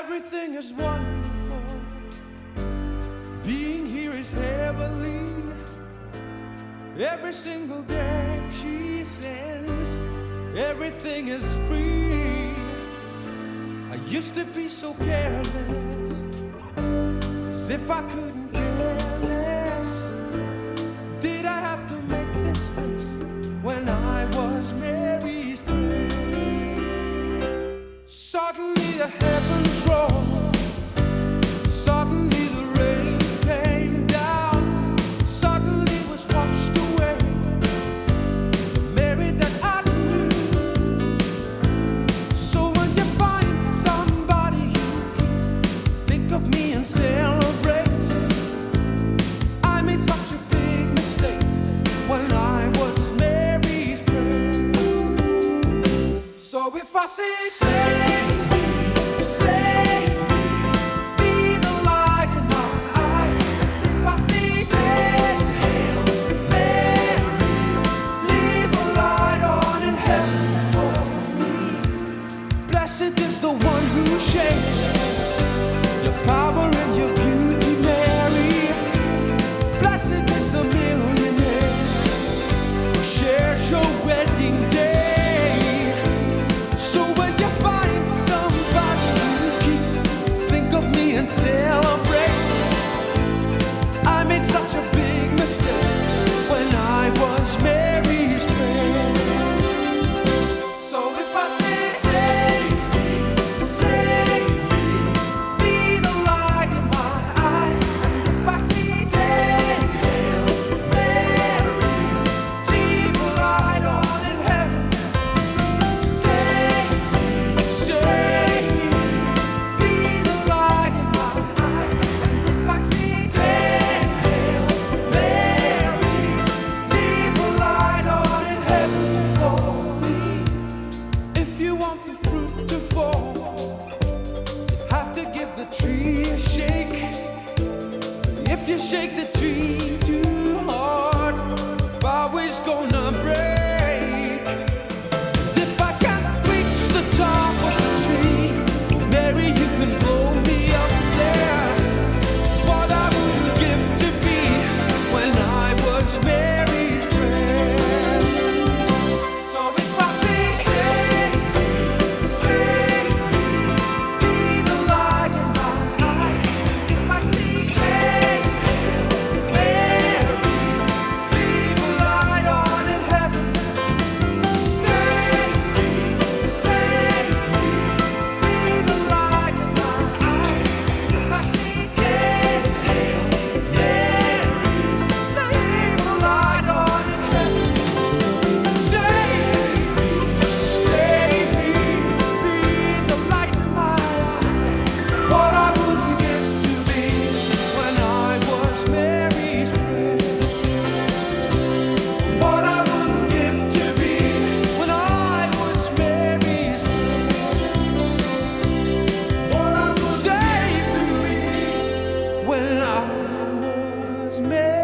Everything is wonderful. Being here is heavenly. Every single day she sends. Everything is free. I used to be so careless. As if I couldn't care less. Suddenly the heavens rolled. Blessed is the one who shares your power and your beauty, Mary. Blessed is the millionaire who shares your wedding day. So when you find somebody you keep, think of me and celebrate. You want the fruit to fall, you have to give the tree a shake. If you shake the tree, when I was made.